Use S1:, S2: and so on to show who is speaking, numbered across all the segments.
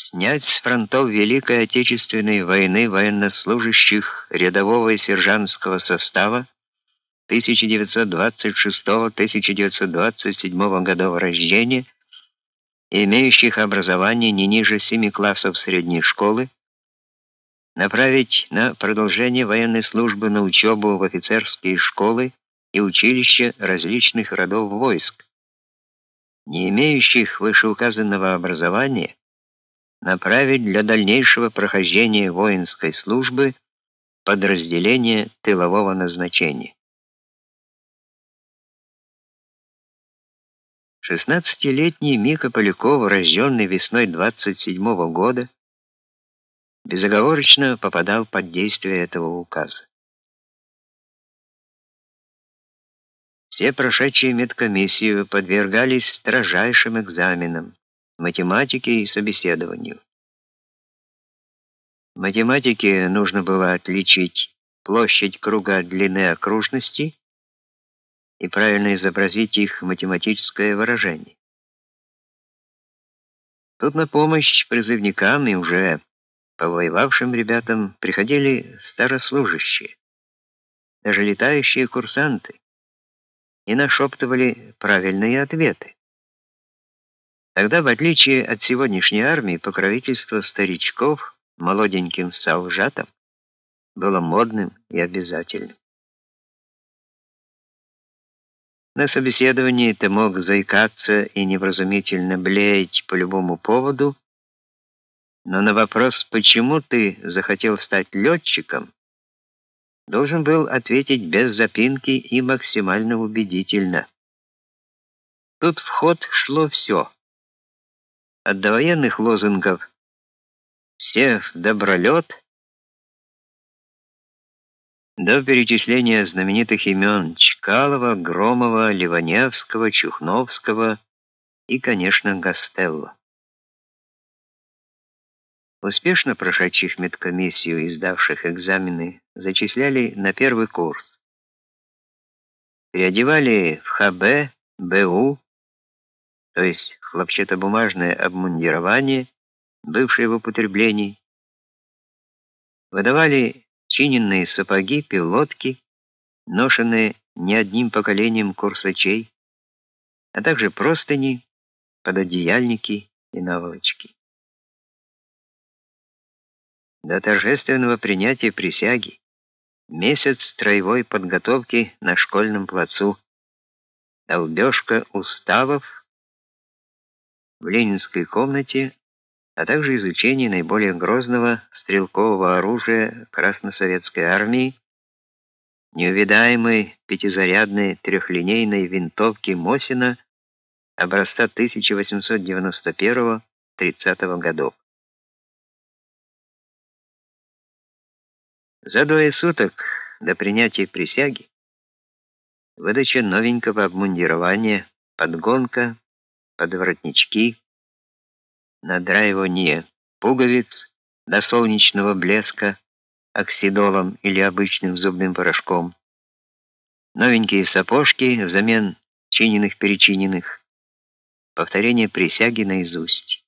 S1: снять с фронтов Великой Отечественной войны военнослужащих рядового и сержантского состава 1926-1927 годов рождения, имеющих образование не ниже 7 классов средней школы, направить на продолжение военной службы на учебу в офицерские школы и училища различных родов войск, не имеющих вышеуказанного образования, направить для дальнейшего прохождения воинской службы подразделение тылового назначения. 16-летний Мика Поляков, рожденный весной 27 -го года, безоговорочно попадал под действие этого указа. Все прошедшие медкомиссию подвергались строжайшим экзаменам, математике и собеседованию. В математике нужно было отличить площадь круга от длины окружности и правильно изобразить их математическое выражение. Тут на помощь призывникам и уже повоевавшим ребятам приходили старослужащие, даже летающие курсанты, и нашептывали правильные ответы. Тогда, в отличие от сегодняшней армии, покровительство старичков молоденьким солжатам было модным и обязательным. На собеседовании ты мог заикаться и невразумительно блеять по любому поводу, но на вопрос, почему ты захотел стать летчиком, должен был ответить без запинки и максимально убедительно. Тут в ход шло все от довоенных лозунгов «Все в добролет» до перечисления знаменитых имен Чкалова, Громова, Ливаневского, Чухновского и, конечно, Гастелло. Успешно прошедших медкомиссию и сдавших экзамены зачисляли на первый курс. Переодевали в ХБ, БУ, то есть хлопчатобумажное обмундирование, бывшее в употреблении, выдавали чиненные сапоги, пилотки, ношенные не одним поколением курсачей, а также простыни, пододеяльники и наволочки. До торжественного принятия присяги месяц строевой подготовки на школьном плацу, долбежка уставов в ленинской комнате, а также изучение наиболее грозного стрелкового оружия Красносоветской армии, неувидаемой пятизарядной трехлинейной винтовки Мосина образца 1891-30 годов. За двое суток до принятия присяги выдача новенького обмундирования, подгонка, подворотнички, надраивание пуговиц до солнечного блеска оксидолом или обычным зубным порошком, новенькие сапожки взамен чиненных-перечиненных, повторение присяги наизусть.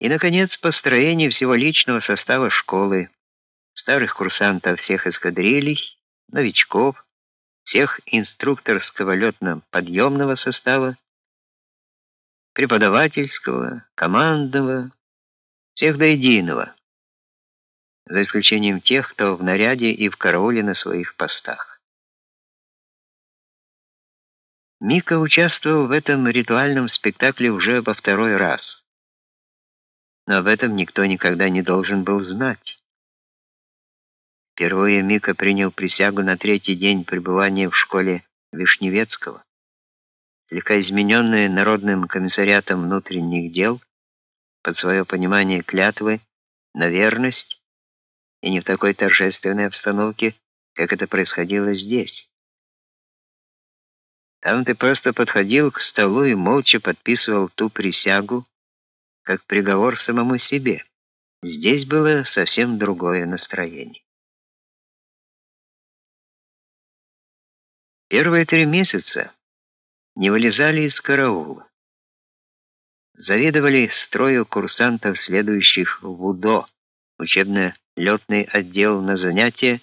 S1: И, наконец, построение всего личного состава школы, старых курсантов всех эскадрилей, новичков, всех инструкторского летно-подъемного состава, преподавательского, командного, всех до единого, за исключением тех, кто в наряде и в карауле на своих постах. Мика участвовал в этом ритуальном спектакле уже во второй раз. Но об этом никто никогда не должен был знать. Впервые Мика принял присягу на третий день пребывания в школе Вишневецкого. Слегка измененная Народным комиссариатом внутренних дел под свое понимание клятвы на верность и не в такой торжественной обстановке, как это происходило здесь. Там ты просто подходил к столу и молча подписывал ту присягу, как приговор самому себе. Здесь было совсем другое настроение. Первые три месяца не вылезали из караула. завидовали строю курсантов, следующих в УДО, учебно-летный отдел на занятия,